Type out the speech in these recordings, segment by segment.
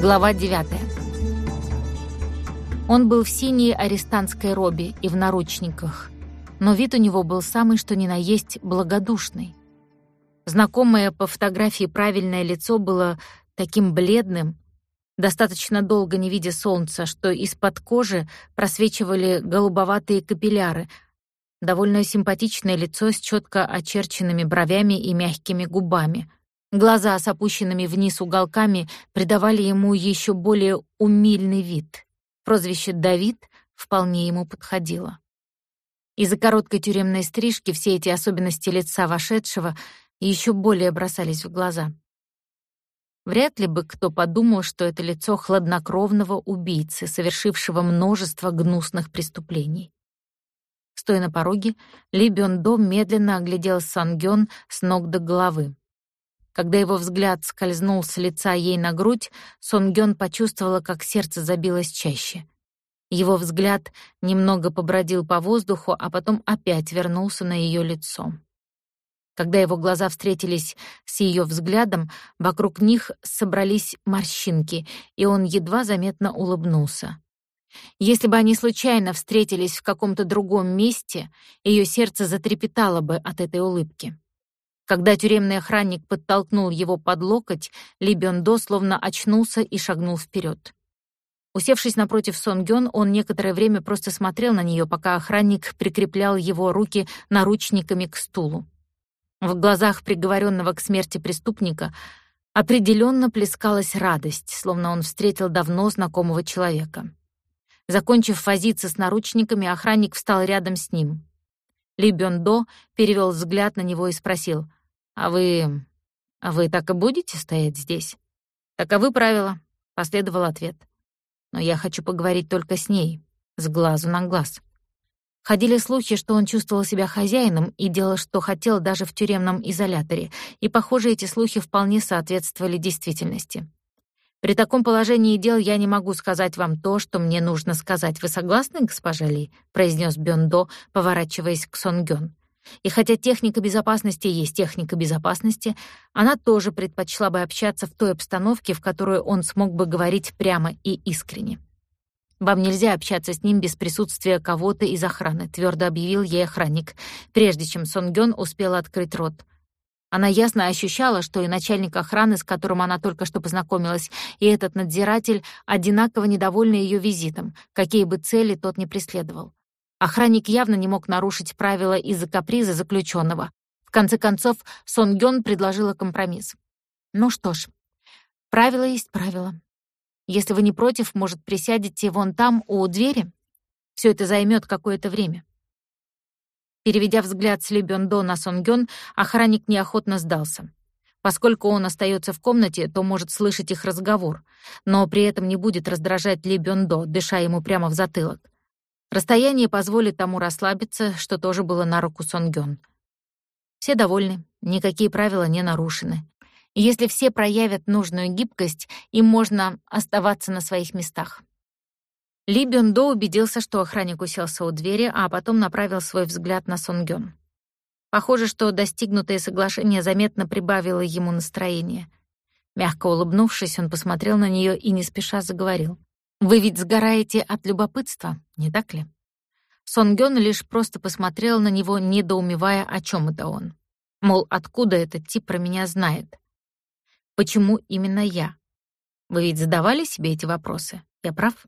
Глава 9. Он был в синей арестантской робе и в наручниках, но вид у него был самый что ни на есть благодушный. Знакомое по фотографии правильное лицо было таким бледным, достаточно долго не видя солнца, что из-под кожи просвечивали голубоватые капилляры, довольно симпатичное лицо с четко очерченными бровями и мягкими губами — Глаза с опущенными вниз уголками придавали ему еще более умильный вид. Прозвище «Давид» вполне ему подходило. Из-за короткой тюремной стрижки все эти особенности лица вошедшего еще более бросались в глаза. Вряд ли бы кто подумал, что это лицо хладнокровного убийцы, совершившего множество гнусных преступлений. Стоя на пороге, Ли Бён До медленно оглядел Сангён с ног до головы. Когда его взгляд скользнул с лица ей на грудь, Сон Гён почувствовала, как сердце забилось чаще. Его взгляд немного побродил по воздуху, а потом опять вернулся на ее лицо. Когда его глаза встретились с ее взглядом, вокруг них собрались морщинки, и он едва заметно улыбнулся. Если бы они случайно встретились в каком-то другом месте, ее сердце затрепетало бы от этой улыбки. Когда тюремный охранник подтолкнул его под локоть, Ли Бён До словно очнулся и шагнул вперед. Усевшись напротив Сон Гён, он некоторое время просто смотрел на нее, пока охранник прикреплял его руки наручниками к стулу. В глазах приговоренного к смерти преступника определенно плескалась радость, словно он встретил давно знакомого человека. Закончив возиться с наручниками, охранник встал рядом с ним. Ли Бён До перевел взгляд на него и спросил — «А вы... а вы так и будете стоять здесь?» «Таковы правила», — последовал ответ. «Но я хочу поговорить только с ней, с глазу на глаз». Ходили слухи, что он чувствовал себя хозяином и делал, что хотел даже в тюремном изоляторе, и, похоже, эти слухи вполне соответствовали действительности. При таком положении дел я не могу сказать вам то, что мне нужно сказать. Вы согласны, госпожа Ли?» — произнес Бёндо, поворачиваясь к Сонгён. И хотя техника безопасности есть техника безопасности, она тоже предпочла бы общаться в той обстановке, в которой он смог бы говорить прямо и искренне. «Вам нельзя общаться с ним без присутствия кого-то из охраны», — твердо объявил ей охранник, прежде чем Сон Гён успела открыть рот. Она ясно ощущала, что и начальник охраны, с которым она только что познакомилась, и этот надзиратель одинаково недовольны ее визитом, какие бы цели тот ни преследовал. Охранник явно не мог нарушить правила из-за каприза заключенного. В конце концов, Сон Гён предложила компромисс. «Ну что ж, правило есть правило. Если вы не против, может, присядете вон там, у двери? Все это займет какое-то время». Переведя взгляд с Ли Бён До на Сон Гён, охранник неохотно сдался. Поскольку он остается в комнате, то может слышать их разговор, но при этом не будет раздражать Ли Бён До, дыша ему прямо в затылок. Расстояние позволит тому расслабиться, что тоже было на руку Сонгён. Все довольны, никакие правила не нарушены. Если все проявят нужную гибкость, им можно оставаться на своих местах. Ли Бён До убедился, что охранник уселся у двери, а потом направил свой взгляд на Сонгён. Похоже, что достигнутое соглашение заметно прибавило ему настроение. Мягко улыбнувшись, он посмотрел на неё и не спеша заговорил. Вы ведь сгораете от любопытства, не так ли? Сон Гён лишь просто посмотрел на него, недоумевая, о чем это он. Мол, откуда этот тип про меня знает? Почему именно я? Вы ведь задавали себе эти вопросы? Я прав?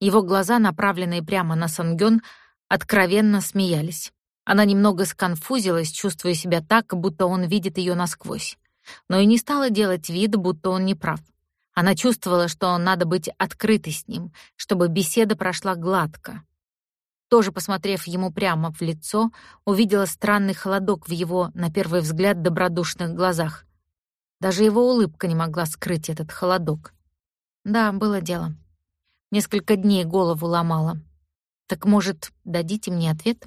Его глаза, направленные прямо на Сонгён, откровенно смеялись. Она немного сконфузилась, чувствуя себя так, будто он видит ее насквозь. Но и не стала делать вид, будто он не прав. Она чувствовала, что надо быть открытой с ним, чтобы беседа прошла гладко. Тоже посмотрев ему прямо в лицо, увидела странный холодок в его, на первый взгляд, добродушных глазах. Даже его улыбка не могла скрыть этот холодок. Да, было дело. Несколько дней голову ломала. Так, может, дадите мне ответ?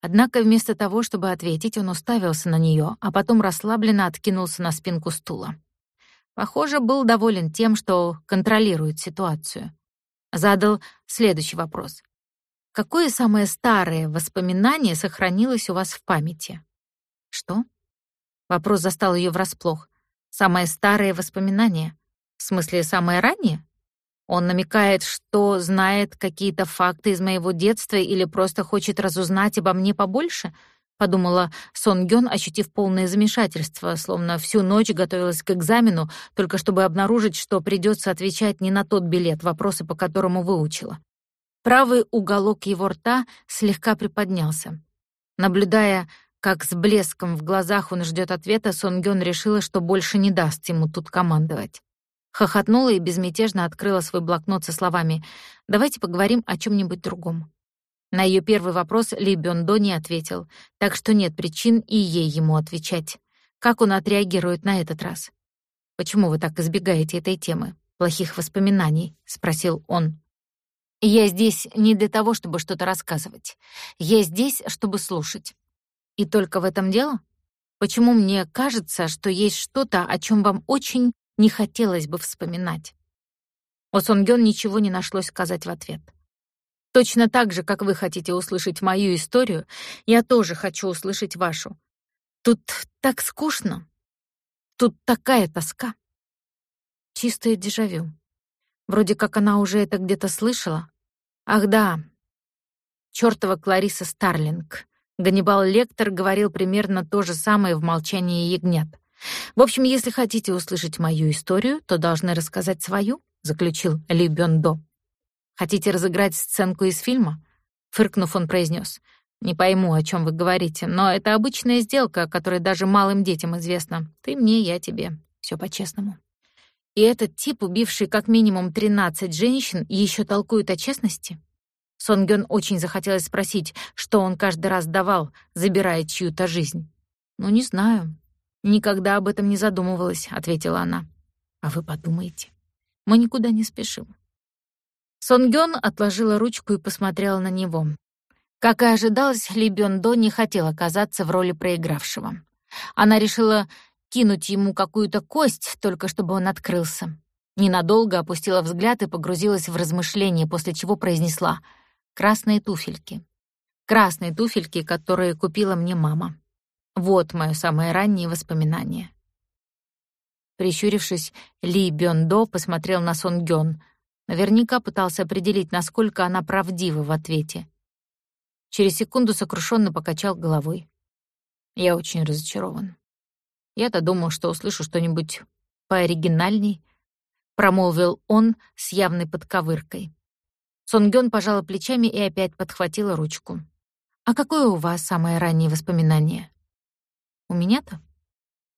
Однако вместо того, чтобы ответить, он уставился на нее, а потом расслабленно откинулся на спинку стула. Похоже, был доволен тем, что контролирует ситуацию. Задал следующий вопрос. Какое самое старое воспоминание сохранилось у вас в памяти? Что? Вопрос застал ее врасплох. Самое старое воспоминание? В смысле, самое раннее? Он намекает, что знает какие-то факты из моего детства или просто хочет разузнать обо мне побольше — подумала Сон Гён, ощутив полное замешательство, словно всю ночь готовилась к экзамену, только чтобы обнаружить, что придется отвечать не на тот билет, вопросы по которому выучила. Правый уголок его рта слегка приподнялся. Наблюдая, как с блеском в глазах он ждет ответа, Сон Гён решила, что больше не даст ему тут командовать. Хохотнула и безмятежно открыла свой блокнот со словами «Давайте поговорим о чем нибудь другом». На ее первый вопрос Ли Бёндо не ответил, так что нет причин и ей ему отвечать. Как он отреагирует на этот раз? «Почему вы так избегаете этой темы? Плохих воспоминаний?» — спросил он. «Я здесь не для того, чтобы что-то рассказывать. Я здесь, чтобы слушать. И только в этом дело? Почему мне кажется, что есть что-то, о чем вам очень не хотелось бы вспоминать?» У Сонгён ничего не нашлось сказать в ответ. Точно так же, как вы хотите услышать мою историю, я тоже хочу услышать вашу. Тут так скучно. Тут такая тоска. Чистое дежавю. Вроде как она уже это где-то слышала. Ах да, чёртова Клариса Старлинг. Ганнибал Лектор говорил примерно то же самое в «Молчании ягнят». В общем, если хотите услышать мою историю, то должны рассказать свою, заключил Ли Бёндо. Хотите разыграть сценку из фильма?» Фыркнув, он произнес. «Не пойму, о чем вы говорите, но это обычная сделка, о которой даже малым детям известно. Ты мне, я тебе. Все по-честному». И этот тип, убивший как минимум 13 женщин, еще толкует о честности? Сонгён очень захотелось спросить, что он каждый раз давал, забирая чью-то жизнь. «Ну, не знаю. Никогда об этом не задумывалась», — ответила она. «А вы подумайте. Мы никуда не спешим. Сонгён отложила ручку и посмотрела на него. Как и ожидалось, Ли Бён До не хотел оказаться в роли проигравшего. Она решила кинуть ему какую-то кость, только чтобы он открылся. Ненадолго опустила взгляд и погрузилась в размышления, после чего произнесла «Красные туфельки». Красные туфельки, которые купила мне мама. Вот моё самое раннее воспоминание. Прищурившись, Ли Бён До посмотрел на Сон Гён, Наверняка пытался определить, насколько она правдива в ответе. Через секунду сокрушенно покачал головой. Я очень разочарован. Я-то думал, что услышу что-нибудь пооригинальней, промолвил он с явной подковыркой. Сонгён пожала плечами и опять подхватила ручку. «А какое у вас самое раннее воспоминание?» «У меня-то?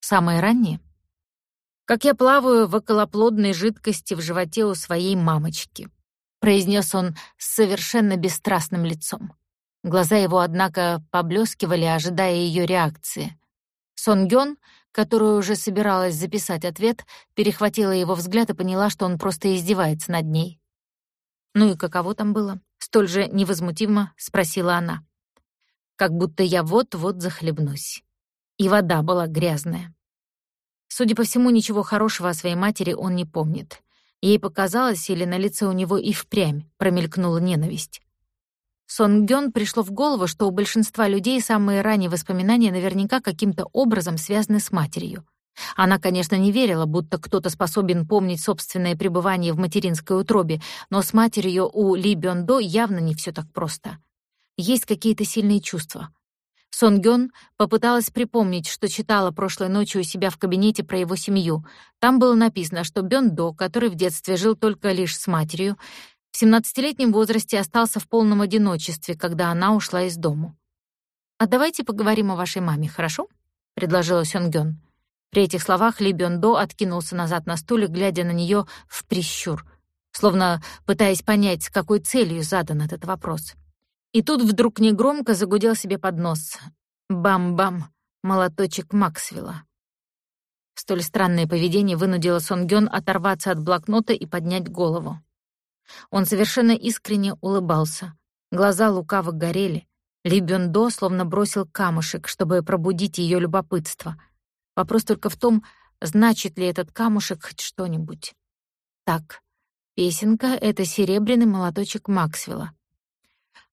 Самое раннее?» Как я плаваю в околоплодной жидкости в животе у своей мамочки», — произнес он с совершенно бесстрастным лицом. Глаза его, однако, поблескивали, ожидая ее реакции. Сон Гён, которая уже собиралась записать ответ, перехватила его взгляд и поняла, что он просто издевается над ней. «Ну и каково там было?» — столь же невозмутимо спросила она. «Как будто я вот-вот захлебнусь. И вода была грязная». Судя по всему, ничего хорошего о своей матери он не помнит. Ей показалось, или на лице у него и впрямь промелькнула ненависть. Сон Гён пришло в голову, что у большинства людей самые ранние воспоминания наверняка каким-то образом связаны с матерью. Она, конечно, не верила, будто кто-то способен помнить собственное пребывание в материнской утробе, но с матерью у Ли Бён До явно не все так просто. Есть какие-то сильные чувства. Сон Гён попыталась припомнить, что читала прошлой ночью у себя в кабинете про его семью. Там было написано, что Бён До, который в детстве жил только лишь с матерью, в 17-летнем возрасте остался в полном одиночестве, когда она ушла из дому. «А давайте поговорим о вашей маме, хорошо?» — предложила Сон Гён. При этих словах Ли Бён До откинулся назад на стуле, глядя на неё в прищур, словно пытаясь понять, с какой целью задан этот вопрос. И тут вдруг негромко загудел себе под нос. Бам-бам, молоточек Максвелла. Столь странное поведение вынудило Сонгён оторваться от блокнота и поднять голову. Он совершенно искренне улыбался. Глаза лукаво горели. Ли Бёндо словно бросил камушек, чтобы пробудить ее любопытство. Вопрос только в том, значит ли этот камушек хоть что-нибудь. Так, песенка — это серебряный молоточек Максвелла.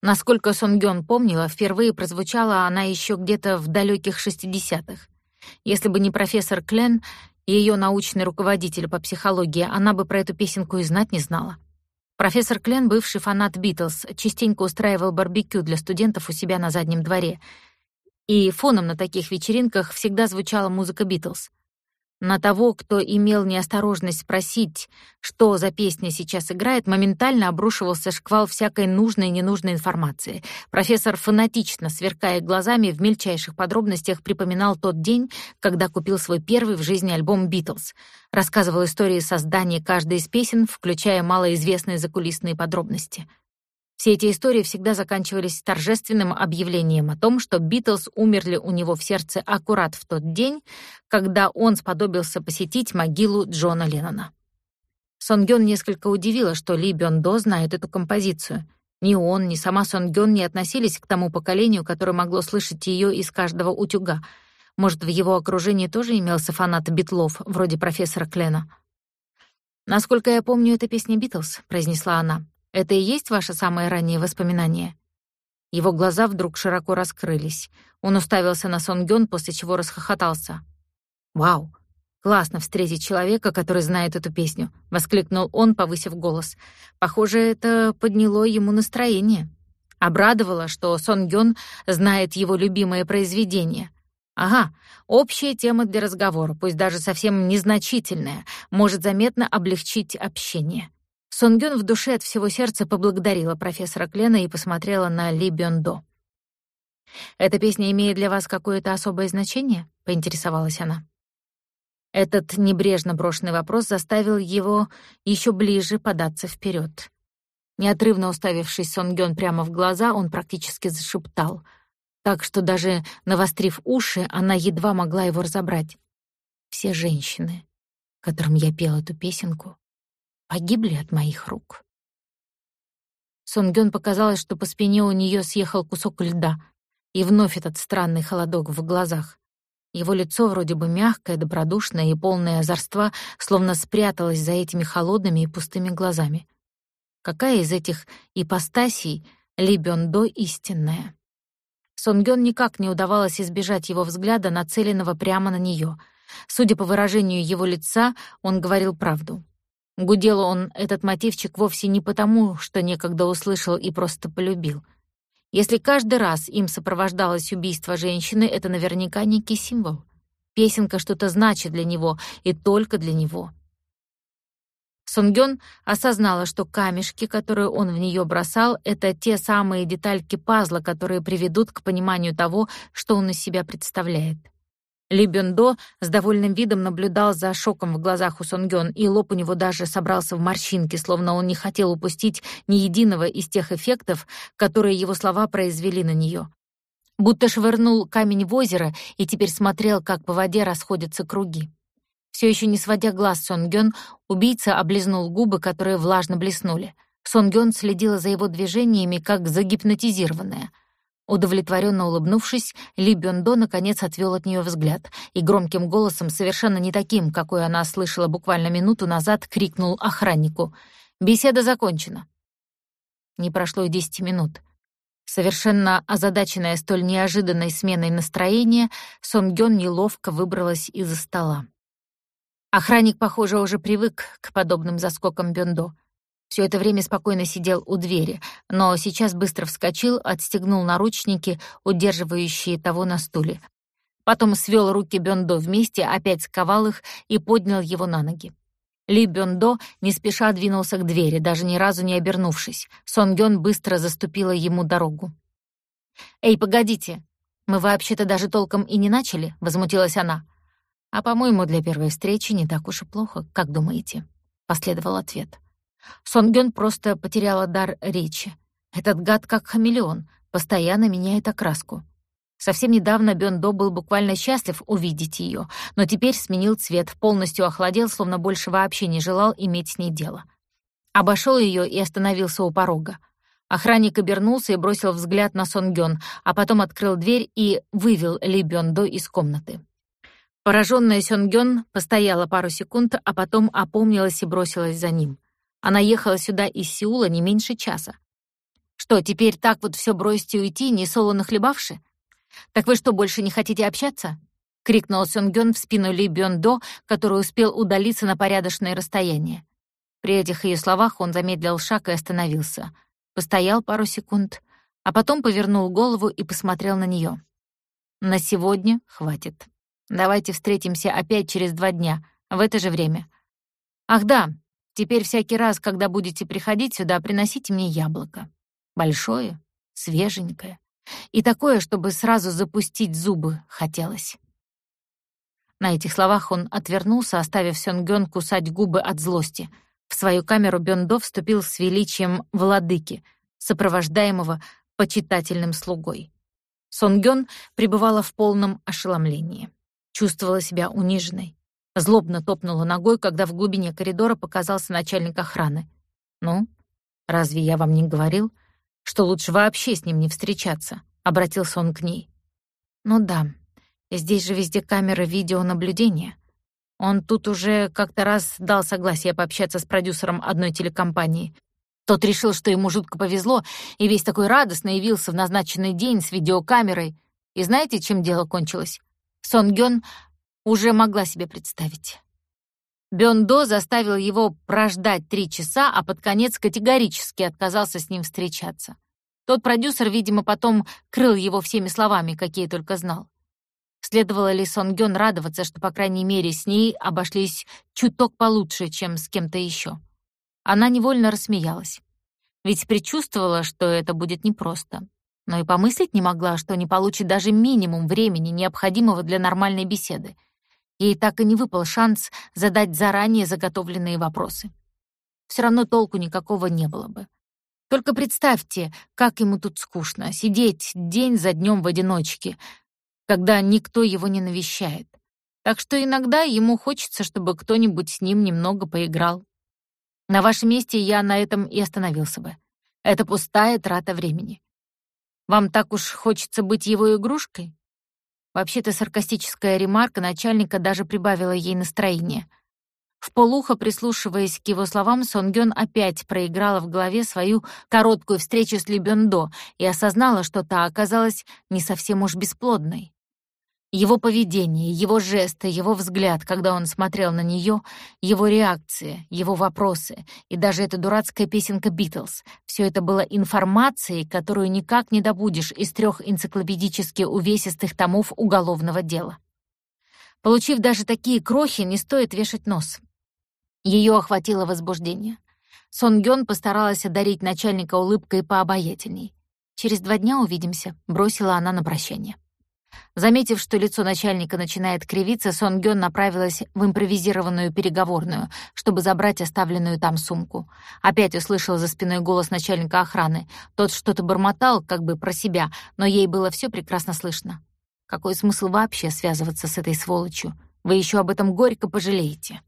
Насколько Сонгён помнила, впервые прозвучала она еще где-то в далеких 60-х. Если бы не профессор Клен, Ее научный руководитель по психологии, она бы про эту песенку и знать не знала. Профессор Клен, бывший фанат Битлз, частенько устраивал барбекю для студентов у себя на заднем дворе. И фоном на таких вечеринках всегда звучала музыка Битлз. На того, кто имел неосторожность спросить, что за песня сейчас играет, моментально обрушивался шквал всякой нужной и ненужной информации. Профессор фанатично, сверкая глазами, в мельчайших подробностях припоминал тот день, когда купил свой первый в жизни альбом «Битлз». Рассказывал истории создания каждой из песен, включая малоизвестные закулисные подробности — все эти истории всегда заканчивались торжественным объявлением о том, что Битлз умерли у него в сердце аккурат в тот день, когда он сподобился посетить могилу Джона Леннона. Сонгён несколько удивила, что Ли Бён До знает эту композицию. Ни он, ни сама Сонгён не относились к тому поколению, которое могло слышать ее из каждого утюга. Может, в его окружении тоже имелся фанат Битлов, вроде профессора Клена. «Насколько я помню, это песня Битлз», — произнесла она. Это и есть ваше самое раннее воспоминание?» Его глаза вдруг широко раскрылись. Он уставился на Сон Гён, после чего расхохотался. «Вау! Классно встретить человека, который знает эту песню», — воскликнул он, повысив голос. Похоже, это подняло ему настроение. Обрадовало, что Сон Гён знает его любимое произведение. Ага, общая тема для разговора, пусть даже совсем незначительная, может заметно облегчить общение. Сонгён в душе от всего сердца поблагодарила профессора Клена и посмотрела на Ли Бёндо. «Эта песня имеет для вас какое-то особое значение?» — поинтересовалась она. Этот небрежно брошенный вопрос заставил его еще ближе податься вперед. Неотрывно уставившись Сонгён прямо в глаза, он практически зашептал, так что даже навострив уши, она едва могла его разобрать. «Все женщины, которым я пел эту песенку, погибли от моих рук. Сонгён показалось, что по спине у неё съехал кусок льда, и вновь этот странный холодок в глазах. Его лицо, вроде бы мягкое, добродушное и полное озорства, словно спряталось за этими холодными и пустыми глазами. Какая из этих ипостасей Ли Бёндо истинная? Сонгён никак не удавалось избежать его взгляда, нацеленного прямо на неё. Судя по выражению его лица, он говорил правду. Гудел он этот мотивчик вовсе не потому, что некогда услышал и просто полюбил. Если каждый раз им сопровождалось убийство женщины, это наверняка некий символ. Песенка что-то значит для него, и только для него. Сунгён осознала, что камешки, которые он в нее бросал, это те самые детальки пазла, которые приведут к пониманию того, что он из себя представляет. Ли Бюндо с довольным видом наблюдал за шоком в глазах у Сонгён, и лоб у него даже собрался в морщинки, словно он не хотел упустить ни единого из тех эффектов, которые его слова произвели на неё. Будто швырнул камень в озеро и теперь смотрел, как по воде расходятся круги. Всё ещё не сводя глаз Сонгён, убийца облизнул губы, которые влажно блеснули. Сонгён следила за его движениями, как загипнотизированная — Удовлетворенно улыбнувшись, Ли Бёндо наконец отвел от нее взгляд и громким голосом, совершенно не таким, какой она слышала буквально минуту назад, крикнул охраннику. «Беседа закончена». Не прошло и десяти минут. Совершенно озадаченная столь неожиданной сменой настроения, Сон Гён неловко выбралась из-за стола. Охранник, похоже, уже привык к подобным заскокам Бёндо. Все это время спокойно сидел у двери, но сейчас быстро вскочил, отстегнул наручники, удерживающие того на стуле. Потом свел руки Бёндо вместе, опять сковал их и поднял его на ноги. Ли Бёндо не спеша двинулся к двери, даже ни разу не обернувшись. Сон Гён быстро заступила ему дорогу. «Эй, погодите! Мы вообще-то даже толком и не начали», — возмутилась она. «А, по-моему, для первой встречи не так уж и плохо, как думаете?» — последовал ответ. Сонгён просто потеряла дар речи. Этот гад как хамелеон, постоянно меняет окраску. Совсем недавно Бёндо был буквально счастлив увидеть её, но теперь сменил цвет, полностью охладел, словно больше вообще не желал иметь с ней дело. Обошёл её и остановился у порога. Охранник обернулся и бросил взгляд на Сонгён, а потом открыл дверь и вывел Ли Бёндо из комнаты. Поражённая Сонгён постояла пару секунд, а потом опомнилась и бросилась за ним. Она ехала сюда из Сеула не меньше часа. Что, теперь так вот все бросите и уйти, не солоно хлебавши? Так вы что, больше не хотите общаться? крикнул Сёнгён в спину Ли Бёндо, который успел удалиться на порядочное расстояние. При этих ее словах он замедлил шаг и остановился. Постоял пару секунд, а потом повернул голову и посмотрел на нее. «На сегодня хватит. Давайте встретимся опять через два дня, в это же время. Ах да, теперь всякий раз, когда будете приходить сюда, приносите мне яблоко. Большое, свеженькое. И такое, чтобы сразу запустить зубы хотелось». На этих словах он отвернулся, оставив Сёнгён кусать губы от злости. В свою камеру Бёндо вступил с величием владыки, сопровождаемого почитательным слугой. Сонгён пребывала в полном ошеломлении. Чувствовала себя униженной. Злобно топнула ногой, когда в глубине коридора показался начальник охраны. «Ну, разве я вам не говорил, что лучше вообще с ним не встречаться?» — обратился он к ней. «Ну да, Здесь же везде камеры видеонаблюдения. Он тут уже как-то раз дал согласие пообщаться с продюсером одной телекомпании. Тот решил, что ему жутко повезло, и весь такой радостно явился в назначенный день с видеокамерой. И знаете, чем дело кончилось? Сон Гён уже могла себе представить. Бёндо заставил его прождать три часа, а под конец категорически отказался с ним встречаться. Тот продюсер, видимо, потом крыл его всеми словами, какие только знал. Следовало ли Сон Гён радоваться, что, по крайней мере, с ней обошлись чуток получше, чем с кем-то еще? Она невольно рассмеялась. Ведь предчувствовала, что это будет непросто. Но и помыслить не могла, что не получит даже минимум времени, необходимого для нормальной беседы. Ей так и не выпал шанс задать заранее заготовленные вопросы. Все равно толку никакого не было бы. Только представьте, как ему тут скучно, сидеть день за днем в одиночке, когда никто его не навещает. Так что иногда ему хочется, чтобы кто-нибудь с ним немного поиграл. На вашем месте я на этом и остановился бы. Это пустая трата времени. Вам так уж хочется быть его игрушкой? Вообще-то саркастическая ремарка начальника даже прибавила ей настроение. В полухо прислушиваясь к его словам, Сонгён опять проиграла в голове свою короткую встречу с Ли Бёндо и осознала, что та оказалась не совсем уж бесплодной. Его поведение, его жесты, его взгляд, когда он смотрел на нее, его реакция, его вопросы и даже эта дурацкая песенка «Битлз» — все это было информацией, которую никак не добудешь из трех энциклопедически увесистых томов уголовного дела. Получив даже такие крохи, не стоит вешать нос. Ее охватило возбуждение. Сон Гён постаралась одарить начальника улыбкой пообаятельней. «Через два дня увидимся», — бросила она на прощание. Заметив, что лицо начальника начинает кривиться, Сон Гён направилась в импровизированную переговорную, чтобы забрать оставленную там сумку. Опять услышала за спиной голос начальника охраны. Тот что-то бормотал, как бы про себя, но ей было все прекрасно слышно. Какой смысл вообще связываться с этой сволочью? Вы еще об этом горько пожалеете.